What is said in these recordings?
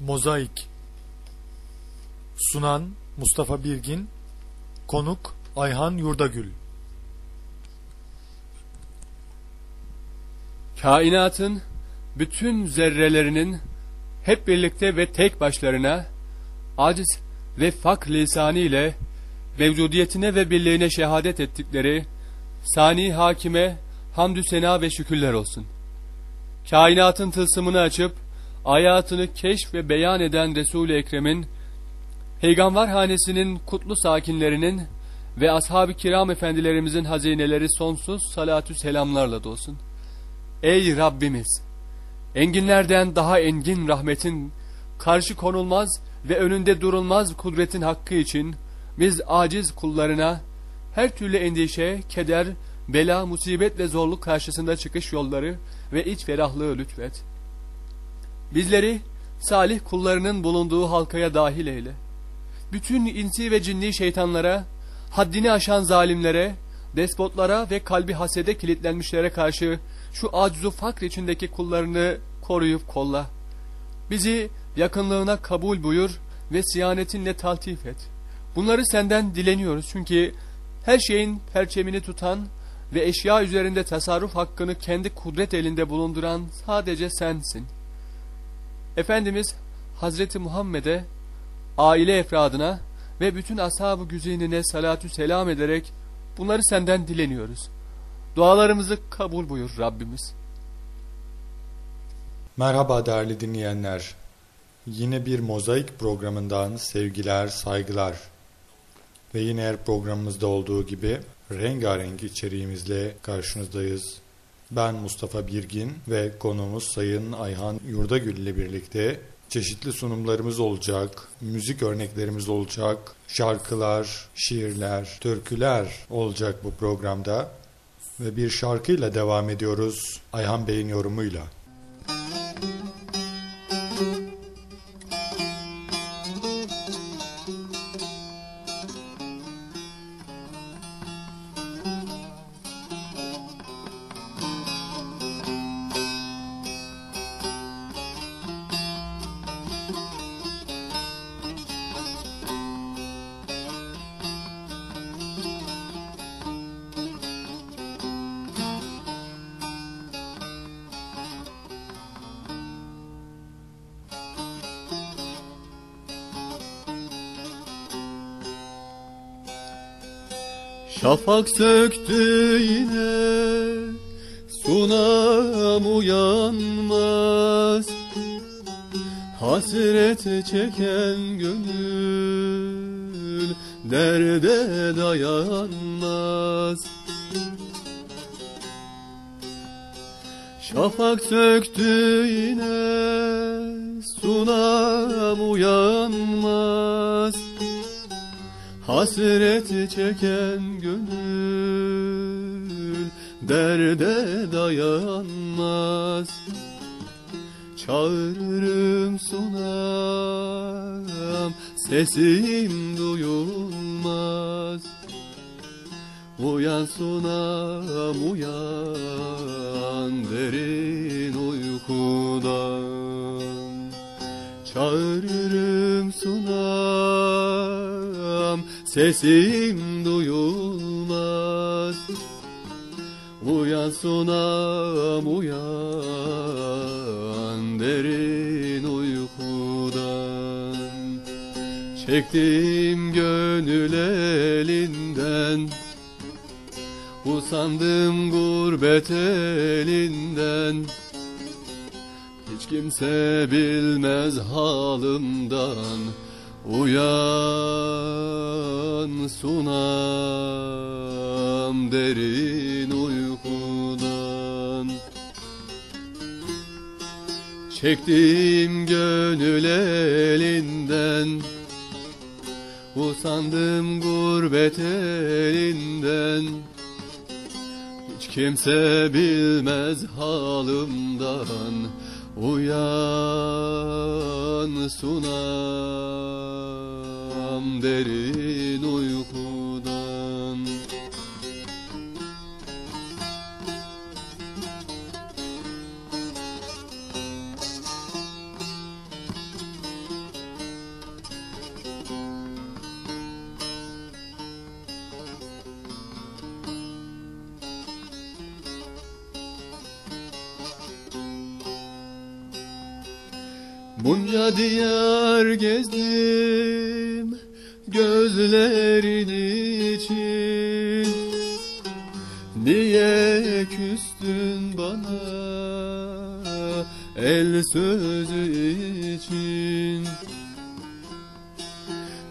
Mozaik. Sunan Mustafa Birgin. Konuk Ayhan Yurdagül. Kainatın bütün zerrelerinin hep birlikte ve tek başlarına aciz ve fak lisanı ile mevcudiyetine ve birliğine şehadet ettikleri sani hakime hamdü sena ve şükürler olsun. Kainatın tılsımını açıp hayatını keşf ve beyan eden Resul-i Ekrem'in Peygamber hanesinin kutlu sakinlerinin ve ashab-ı kiram efendilerimizin hazineleri sonsuz salatü selamlarla dolsun. Ey Rabbimiz! Enginlerden daha engin rahmetin, karşı konulmaz ve önünde durulmaz kudretin hakkı için biz aciz kullarına her türlü endişe, keder, bela, musibet ve zorluk karşısında çıkış yolları ve iç ferahlığı lütfet. Bizleri salih kullarının bulunduğu halkaya dahil eyle. Bütün insi ve cinni şeytanlara, haddini aşan zalimlere, despotlara ve kalbi hasede kilitlenmişlere karşı şu acizu fakr içindeki kullarını koruyup kolla. Bizi yakınlığına kabul buyur ve siyanetinle taltif et. Bunları senden dileniyoruz çünkü her şeyin perçemini tutan ve eşya üzerinde tasarruf hakkını kendi kudret elinde bulunduran sadece sensin. Efendimiz Hazreti Muhammed'e, aile efradına ve bütün ashab-ı güzinine salatü selam ederek bunları senden dileniyoruz. Dualarımızı kabul buyur Rabbimiz. Merhaba değerli dinleyenler. Yine bir mozaik programından sevgiler, saygılar. Ve yine her programımızda olduğu gibi rengarenk içeriğimizle karşınızdayız. Ben Mustafa Birgin ve konuğumuz Sayın Ayhan Yurdagül ile birlikte çeşitli sunumlarımız olacak, müzik örneklerimiz olacak, şarkılar, şiirler, türküler olacak bu programda. Ve bir şarkıyla devam ediyoruz Ayhan Bey'in yorumuyla. Şafak söktü yine Sunam uyanmaz. Hasret çeken gönül Derde dayanmaz. Şafak söktü yine Sunam uyanmaz. Hasret çeken derde dayanmaz. Çağırırım sunam sesim duyulmaz. Uyan sunam uyan derin uykudan. Çağırırım sunam sesim duyulmaz sunam uyan derin uykudan? Çektim gönül elinden Usandım gurbet elinden. Hiç kimse bilmez halımdan Uyan sunam derin uykudan. Çektim gönül elinden Usandım gurbet elinden. Hiç kimse bilmez halımdan Uyan sunam derin uykudan Bunca diyar gezdim gözlerin için. Niye küstün bana el sözü için?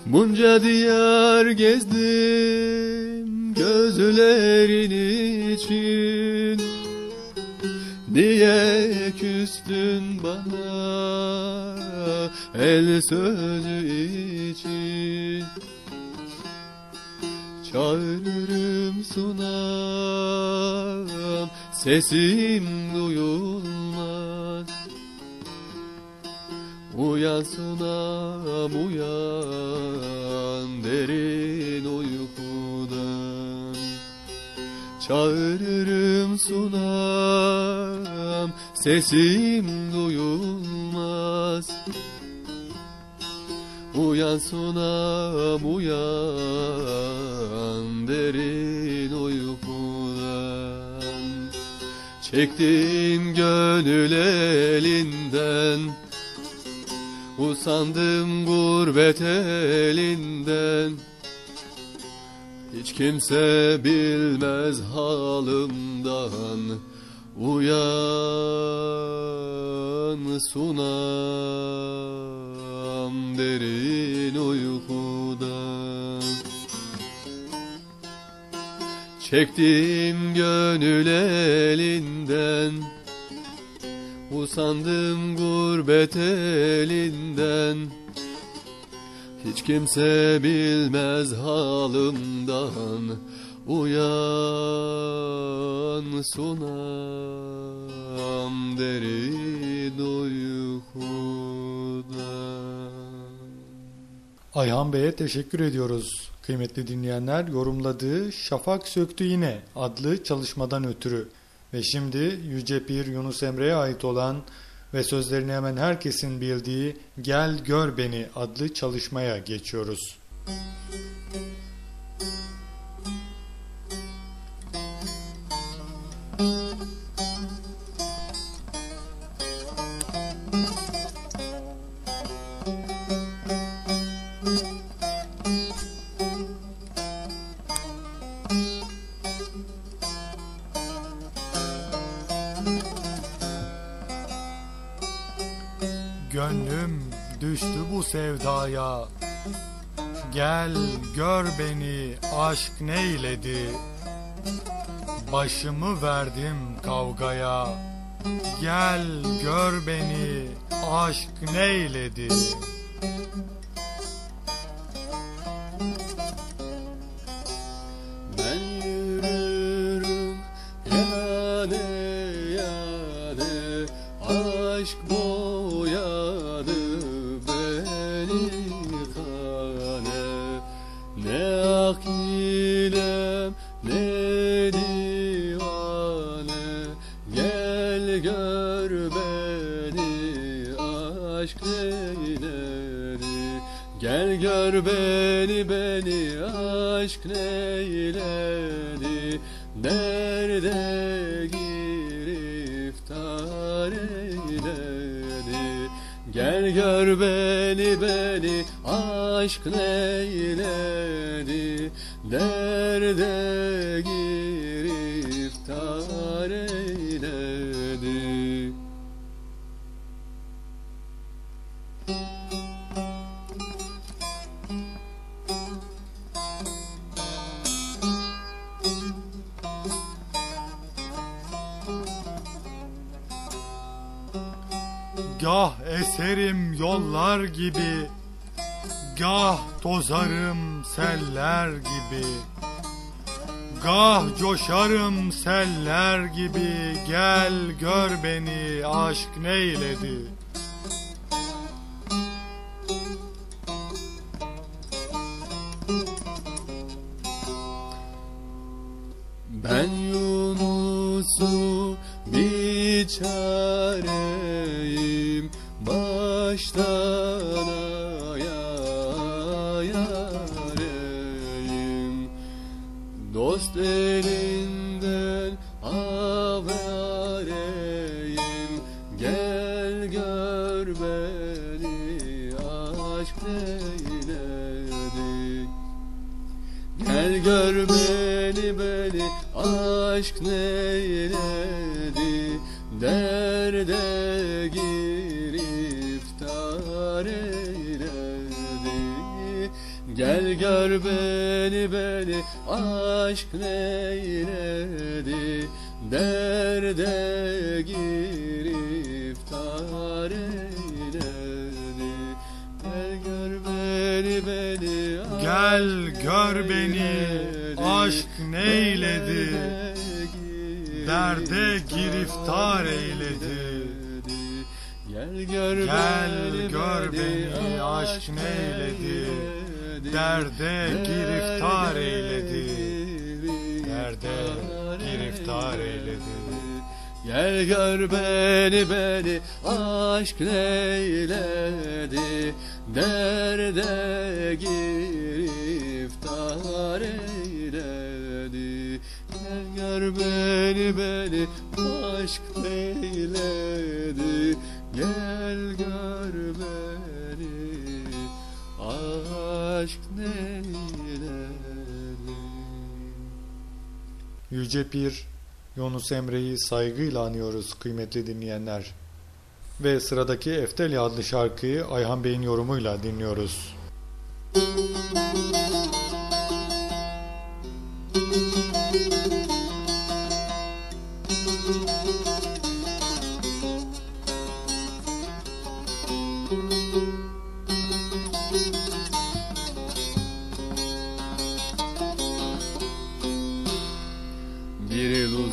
Bunca diyar gezdim gözlerin için. Niye küstün sözü için Çağırırım sunam. Sesim duyulmaz. Uyan sunam uyan derin uykudan. Çağırırım sunam. Sesim duyulmaz Uyan sunam uyan derin uykudan. Çektim gönül elinden Usandım gurbet elinden. Hiç kimse bilmez halımdan Uyan sunam derin uykudan Çektim gönül elinden Usandım gurbet elinden. Hiç kimse bilmez halımdan Uyan sunam derin uykudan Ayhan Bey'e teşekkür ediyoruz kıymetli dinleyenler. Yorumladığı Şafak Söktü Yine adlı çalışmadan ötürü. Ve şimdi Yüce Pir Yunus Emre'ye ait olan ve sözlerini hemen herkesin bildiği Gel Gör Beni adlı çalışmaya geçiyoruz. Gönlüm sevdaya Gel gör beni aşk neyledi? Başımı verdim kavgaya. Gel gör beni aşk neyledi Ne akilem ne divane Gel gör beni aşk neyledi Gel gör beni aşk neyledi? Nerede giriftar eyledi. Gah eserim yollar gibi Gah tozarım seller gibi. Gah coşarım seller gibi. Gel gör beni aşk neyledi gör Gel gör beni aşk neyledi? Derde giriftar eyledi. Derde giriftar eyledi. Gel gör beni beni aşk neyledi? Derde giriftar eyledi. Gel gör beni beni aşk neyledi Gel gör beni aşk neyledi Yüce Pir Yunus Emre'yi saygıyla anıyoruz kıymetli dinleyenler. Ve sıradaki Eftelya adlı şarkıyı Ayhan Bey'in yorumuyla dinliyoruz. Bir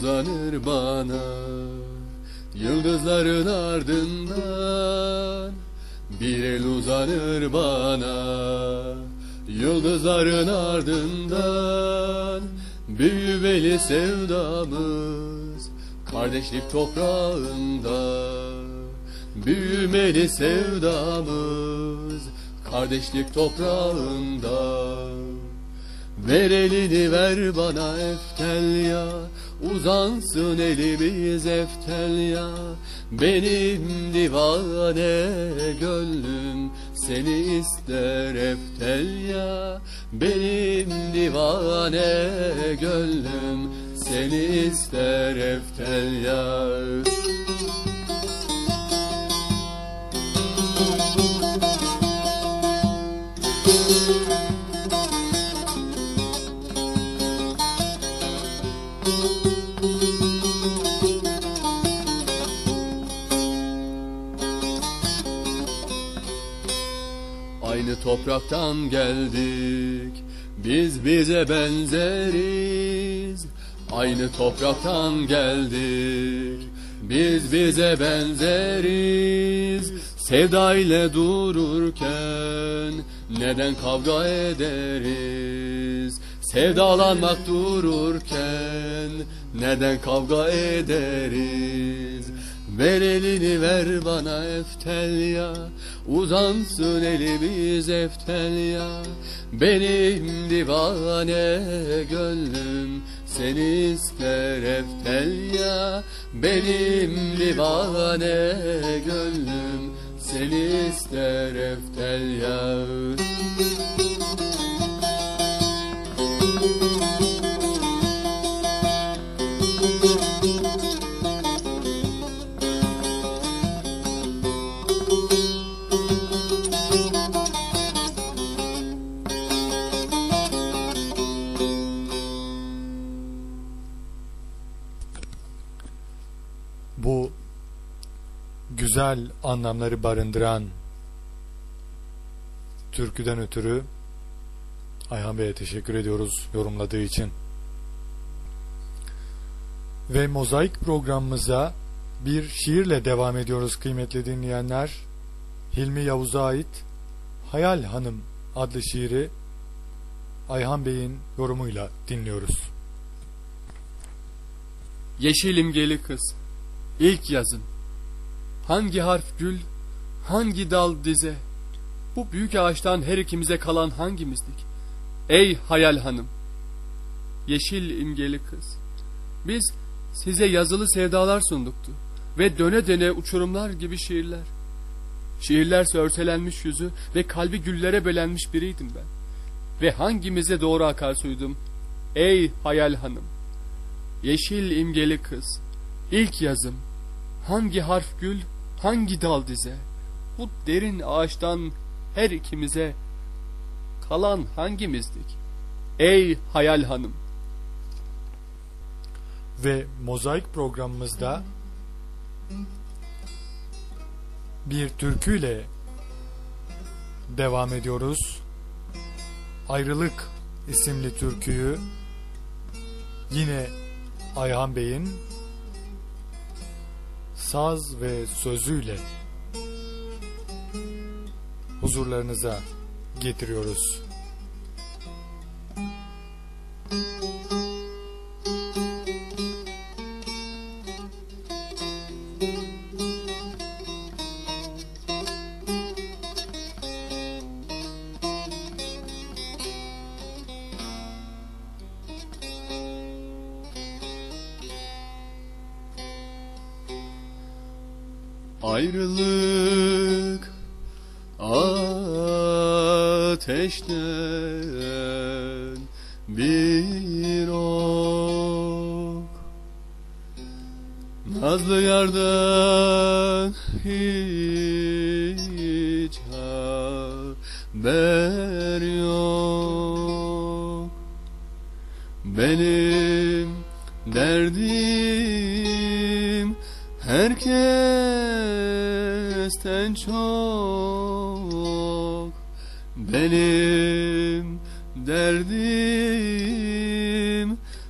uzanır bana Yıldızların ardından. Bir el uzanır bana Yıldızların ardından. Büyümeli sevdamız Kardeşlik toprağında. Büyümeli sevdamız Kardeşlik toprağında. Ver elini ver bana eftelya Uzansın elimiz eftelya Benim divane gönlüm Seni ister eftelya Benim divane gönlüm Seni ister eftelya Aynı topraktan geldik. Biz bize benzeriz. Aynı topraktan geldik. Biz bize benzeriz. Sevda ile dururken Neden kavga ederiz? Sevdalanmak dururken Neden kavga ederiz? Ver elini ver bana eftelya Uzansın elimiz eftelya Benim divane gönlüm Seni ister eftelya Benim divane gönlüm Seni ister eftelya Bu güzel anlamları barındıran türküden ötürü Ayhan Bey'e teşekkür ediyoruz yorumladığı için. Ve mozaik programımıza bir şiirle devam ediyoruz kıymetli dinleyenler. Hilmi Yavuz'a ait Hayal Hanım adlı şiiri Ayhan Bey'in yorumuyla dinliyoruz. Yeşil imgeli kız İlk yazın Hangi harf gül Hangi dal dize Bu büyük ağaçtan her ikimize kalan hangimizdik Ey hayal hanım Yeşil imgeli kız Biz size yazılı sevdalar sunduktu Ve döne döne uçurumlar gibi şiirler Şiirlerse örselenmiş yüzü ve kalbi güllere belenmiş biriydim ben. Ve hangimize doğru akarsuydum? Ey hayal hanım! Yeşil imgeli kız, ilk yazım, hangi harf gül, hangi dal dize? Bu derin ağaçtan her ikimize kalan hangimizdik? Ey hayal hanım! Ve mozaik programımızda bir türküyle devam ediyoruz. Ayrılık isimli türküyü yine Ayhan Bey'in saz ve sözüyle huzurlarınıza getiriyoruz.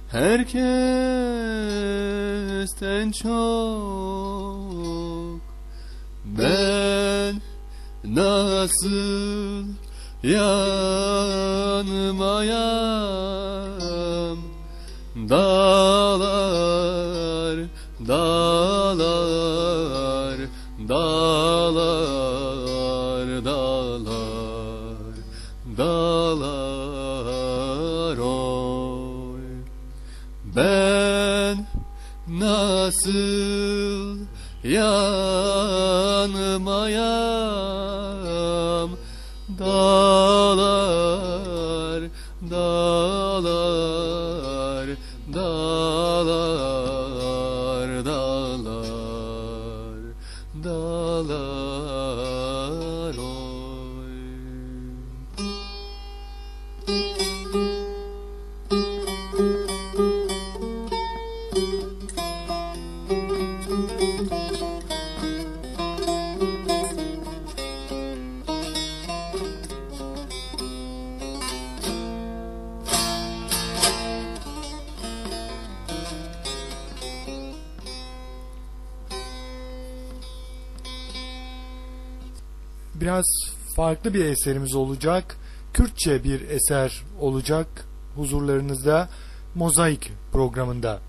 Herkesten çok Ben nasıl yanmayam Biraz farklı bir eserimiz olacak. Kürtçe bir eser olacak huzurlarınızda Mozaik programında.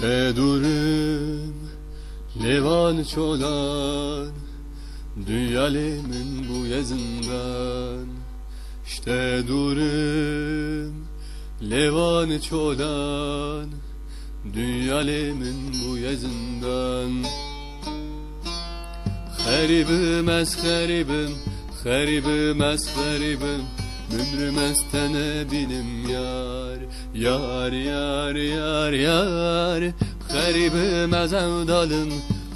İşte durum Levan çolan Dünyalimin bu yazından. İşte durum Levan çolan Dünyalimin bu yazından. Heribim ez heribim Heribim ez heribim Mümrüm estene binim yar Yar yar yar yar. Heribim ez evdalım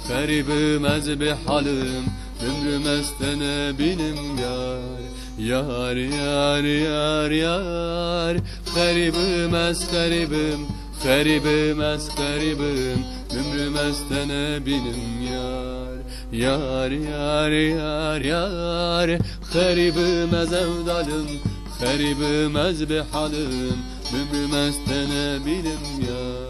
Heribim ez bir halim Ömrüm estene benim yar Yar yar yar yar. Garibim ez garibim Garibim ez garibim. Ömrüm estene benim yar Yar yar yar yar. Garibim ez evdalım Garibim ez bihalim Ömrüm estene benim yar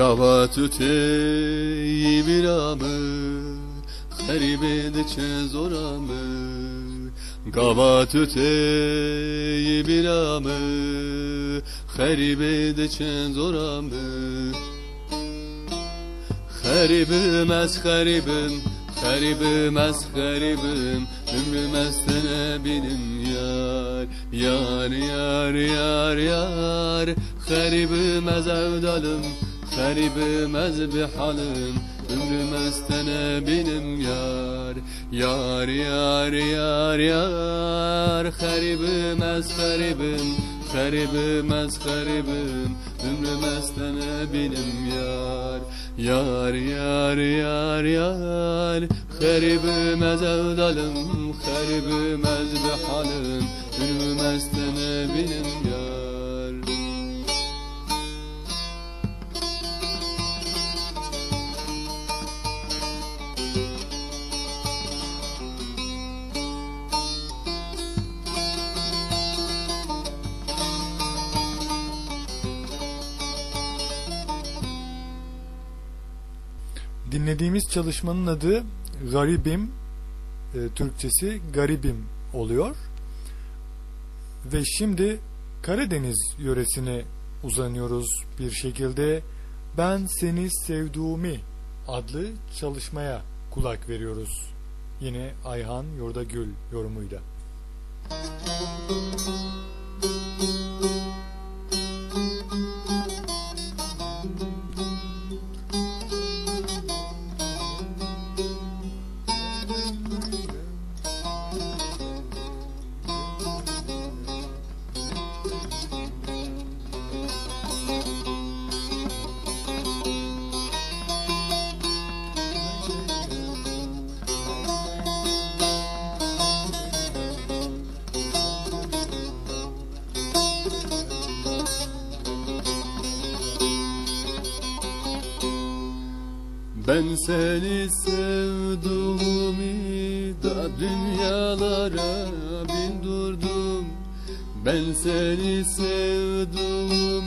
Gavatüte biramı Heribe de zoramı Gavatüte biramı Heribe de zoramı Garibim ez garibim Garibim ez garibim Ömrüm estene benim yar Yar yar yar yar. Garibim ez evdalım Garibim ez bihalim Ömrüm estene benim yar. Yar yar yar yar. Garibim ez garibim Garibim ez garibim Ömrüm estene benim yar. Yar yar yar yar. Garibim ez evdalım Garibim ez bihalim Ömrüm estene benim yar Dinlediğimiz çalışmanın adı Garibim, e, Türkçesi Garibim oluyor. Ve şimdi Karadeniz yöresine uzanıyoruz bir şekilde. Ben Seni Sevduğumi adlı çalışmaya kulak veriyoruz. Yine Ayhan Yurdagül yorumuyla. Ben seni sevduğumu da dünyalara bindurdum Ben seni sevduğumu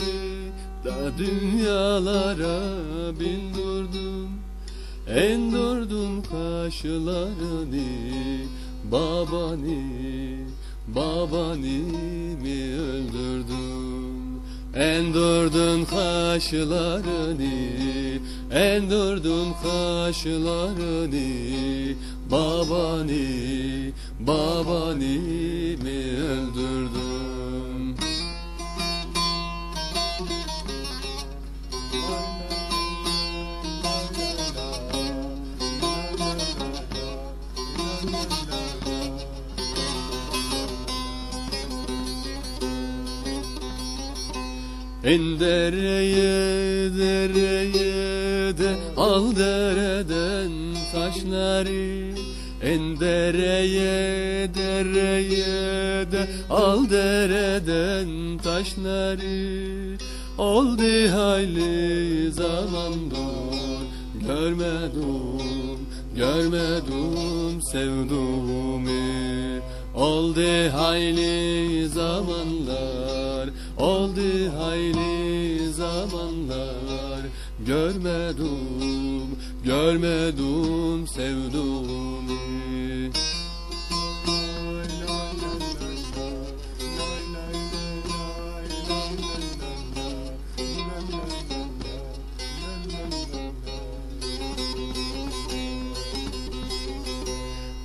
da dünyalara bindurdum Endurdum kaşlarını babani babani mi öldürdüm Endurdun kaşlarını Endurdun kaşlarını Babani Babani mi öldürdüm? En dereye dereye de al dereden taşları En dereye dereye de. Al dereden taşları Oldu hayli zamandır görmedim görmedim sevduğumu. Oldu hayli zamanlar Oldu hayli zamanlar Görmedim, görmedim sevduğumu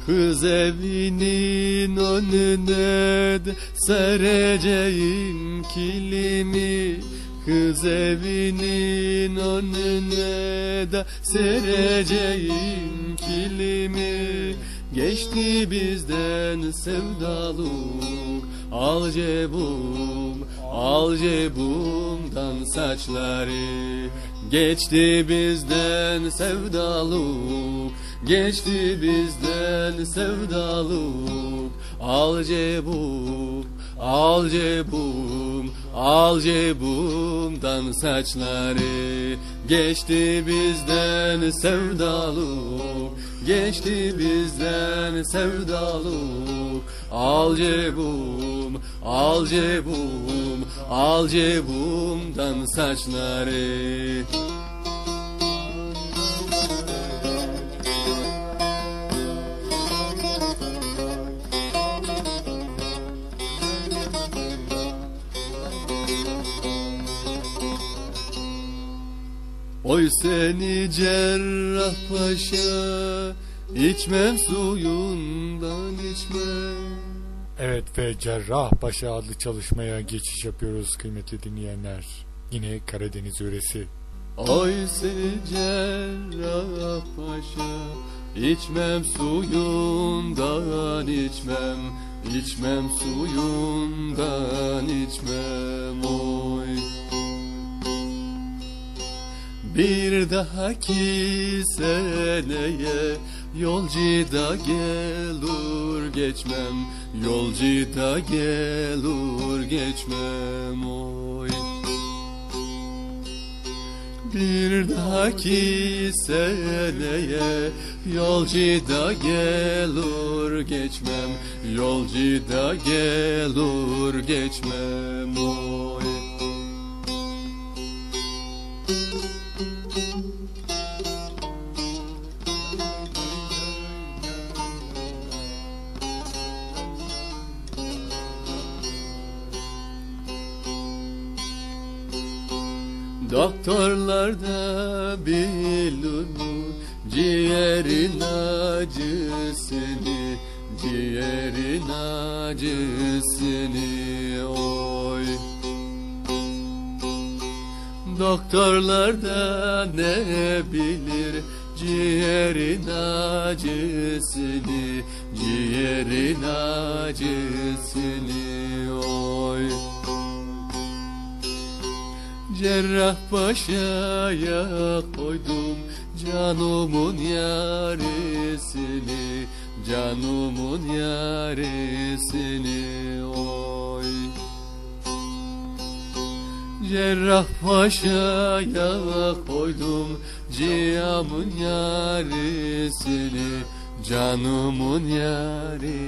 Kız evinin önüne sereceğim kilimi Kız evinin önüne de sereceğim kilimi. Geçti bizden sevdaluk Al cebum, al cebumdan saçları. Geçti bizden sevdaluk Geçti bizden sevdaluk Al cebum, al cebum Al cebumdan saçları. Geçti bizden sevdaluk Geçti bizden sevdaluk Al cebum, al cebum Al cebumdan saçları Oy seni cerrah paşa içmem suyundan içmem Evet ve Cerrahpaşa adlı çalışmaya geçiş yapıyoruz kıymetli dinleyenler. Yine Karadeniz yöresi. Oy seni cerrah paşa içmem suyundan içmem içmem suyundan içmem oy Bir dahaki seneye Yolcu da gelur geçmem Yolcu da gelur geçmem oy. Bir dahaki seneye Yolcu da gelur geçmem Yolcu da gelur geçmem oy Doktorlar da bilir ciğerin acısını Ciğerin acısını oy. Doktorlar da ne bilir ciğerin acısını Ciğerin acısını oy Cerrah paşaya koydum canımın yaresini Canımın yaresini oy. Cerrah paşaya koydum cihamın yaresini Canımın yaresini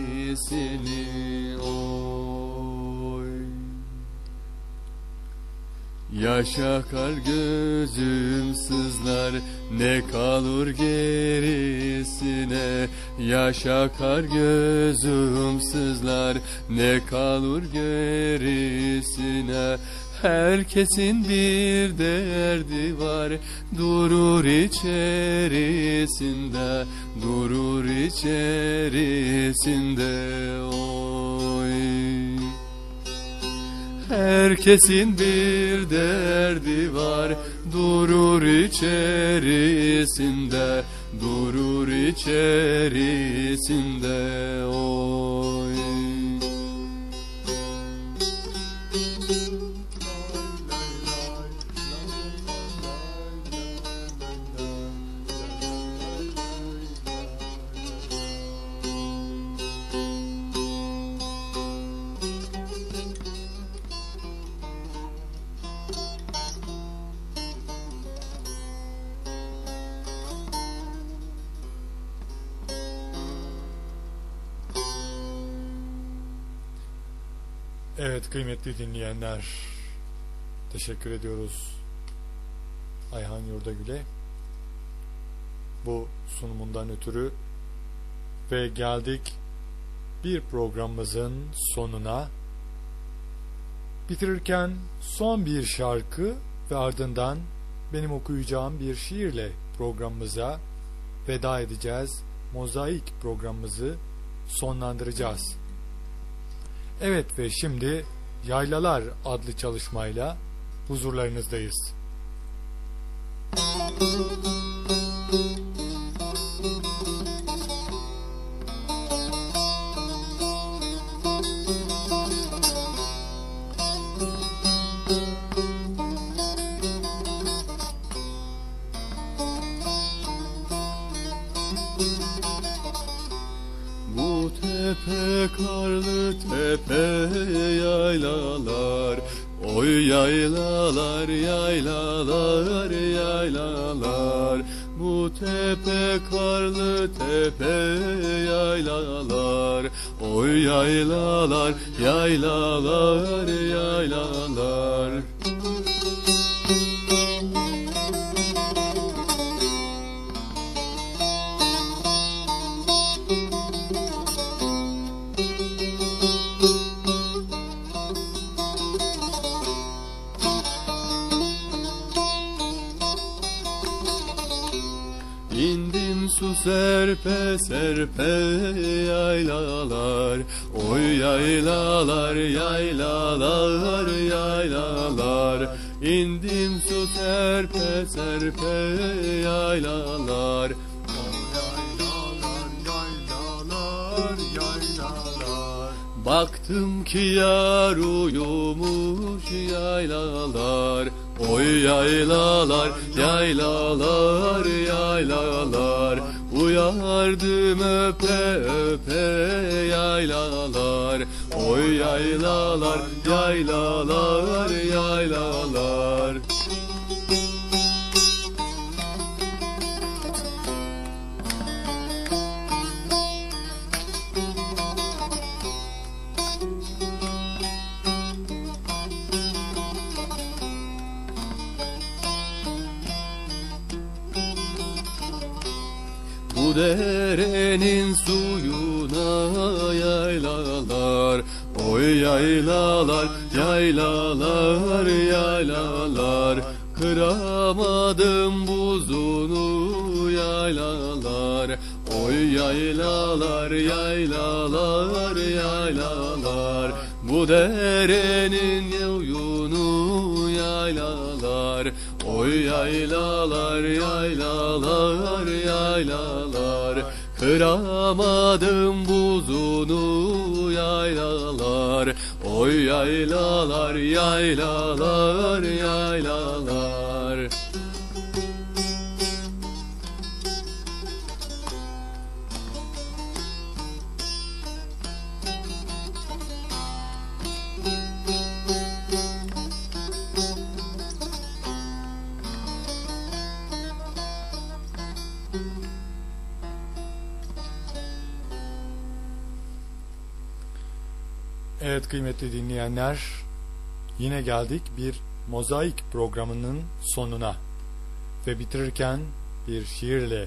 oy Yaş akar gözüm sızlar ne kalır gerisine? Yaş akar gözüm sızlar ne kalır gerisine? Herkesin bir derdi var durur içerisinde durur içerisinde. Oy Herkesin bir derdi var durur içerisinde durur içerisinde. Oy Evet kıymetli dinleyenler teşekkür ediyoruz Ayhan Yurdagül'e bu sunumundan ötürü ve geldik bir programımızın sonuna bitirirken son bir şarkı ve ardından benim okuyacağım bir şiirle programımıza veda edeceğiz. Mozaik programımızı sonlandıracağız. Evet ve şimdi Yaylalar adlı çalışmayla huzurlarınızdayız. Bu tepe karlı tepe yaylalar. Oy yaylalar yaylalar yaylalar. Bu tepe karlı tepe yaylalar. Oy yaylalar yaylalar yaylalar serpe serpe yaylalar. Oy yaylalar yaylalar yaylalar. İndim su serpe serpe yaylalar. Baktım ki yar uyumuş yaylalar. Oy yaylalar, yaylalar, yaylalar Uyardım öpe öpe yaylalar. Oy yaylalar, yaylalar, yaylalar Bu derenin suyuna yaylalar Oy yaylalar, yaylalar, yaylalar. Kıramadım buzunu yaylalar Oy yaylalar, yaylalar, yaylalar. Bu derenin yuyunu yaylalar Oy yaylalar, yaylalar, yaylalar Kıramadım buzunu yaylalar. Oy yaylalar, yaylalar, yaylalar kıymetli dinleyenler, yine geldik bir mozaik programının sonuna ve bitirirken bir şiirle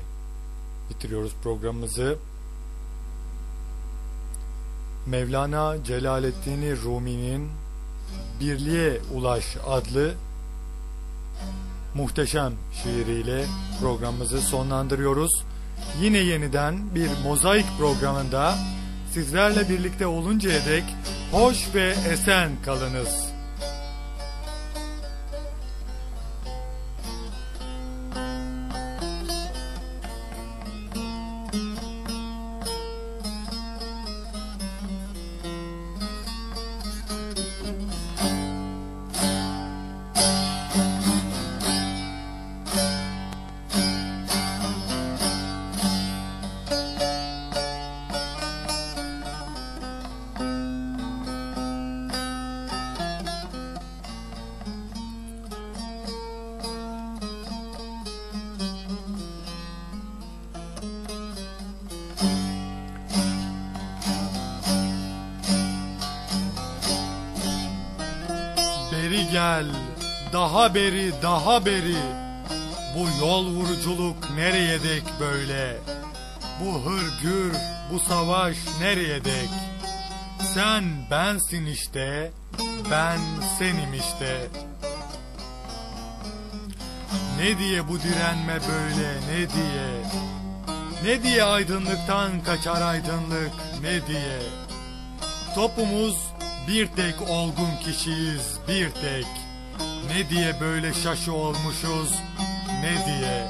bitiriyoruz programımızı. Mevlana Celaleddin Rumi'nin Birliğe Ulaş adlı muhteşem şiiriyle programımızı sonlandırıyoruz. Yine yeniden bir mozaik programında sizlerle birlikte oluncaya dek hoş ve esen kalınız. Gel, daha beri, daha beri. Bu yol vuruculuk nereye dek böyle? Bu hırgür, bu savaş nereye dek? Sen bensin işte, ben senim işte. Ne diye bu direnme böyle, ne diye? Ne diye aydınlıktan kaçar aydınlık, ne diye? Topumuz bir tek olgun kişiyiz, bir tek. Ne diye böyle şaşı olmuşuz ne diye?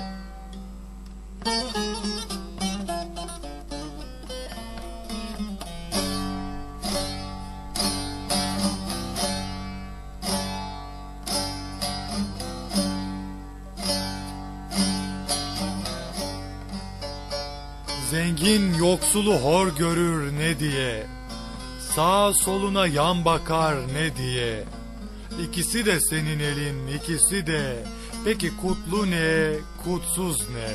Zengin yoksulu hor görür ne diye? Sağ soluna yan bakar ne diye İkisi de senin elin ikisi de. Peki kutlu ne kutsuz ne?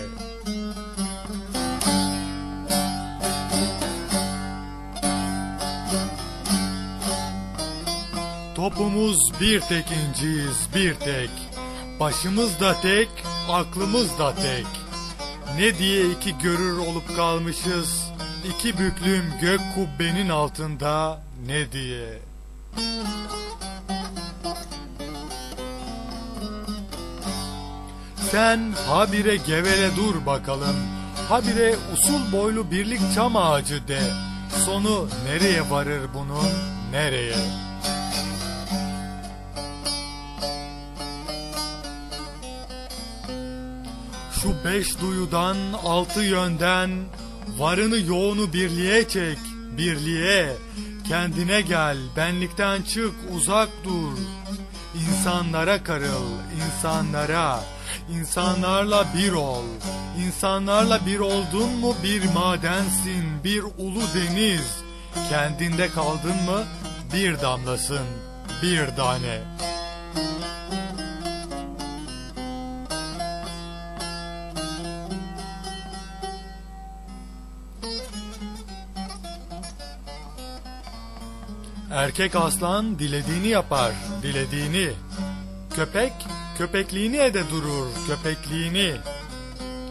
Topumuz bir tek inciyiz bir tek. Başımız da tek aklımız da tek. Ne diye iki görür olup kalmışız? İki büklüm gök kubbenin altında ne diye Sen habire gevele dur bakalım Habire usul boylu birlik çam ağacı de Sonu nereye varır bunun nereye Şu beş duyudan altı yönden varını yoğunu birliğe çek, birliğe. Kendine gel, benlikten çık, uzak dur. İnsanlara karıl, insanlara. İnsanlarla bir ol. İnsanlarla bir oldun mu bir madensin, bir ulu deniz. Kendinde kaldın mı bir damlasın, bir tane. Erkek aslan dilediğini yapar, dilediğini. Köpek, köpekliğini ede durur, köpekliğini.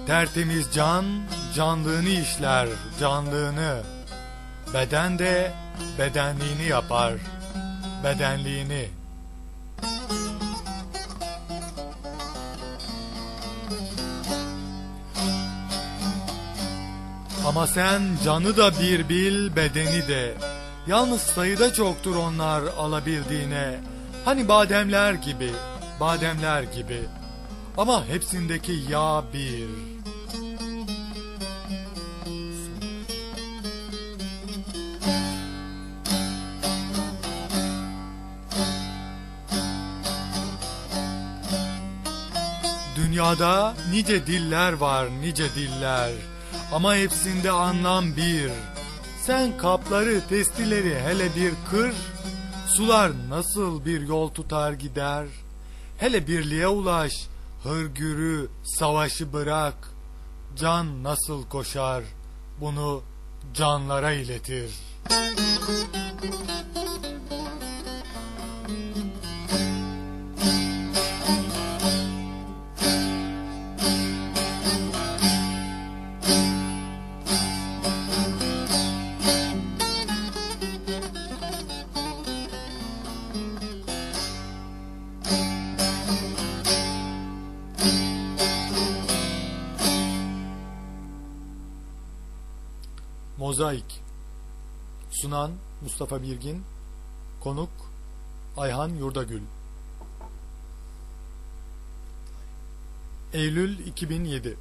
Tertemiz can, canlığını işler, canlığını. Beden de bedenliğini yapar, bedenliğini. Ama sen canı da bir bil, bedeni de. Yalnız sayıda çoktur onlar alabildiğine. Hani bademler gibi, bademler gibi. Ama hepsindeki yağ bir. Dünyada nice diller var, nice diller. Ama hepsinde anlam bir. Sen kapları, testileri hele bir kır. Sular nasıl bir yol tutar gider. Hele birliğe ulaş, hırgürü, savaşı bırak. Can nasıl koşar, bunu canlara iletir. Mozaik. Sunan Mustafa Birgin. Konuk Ayhan Yurdagül. Eylül 2007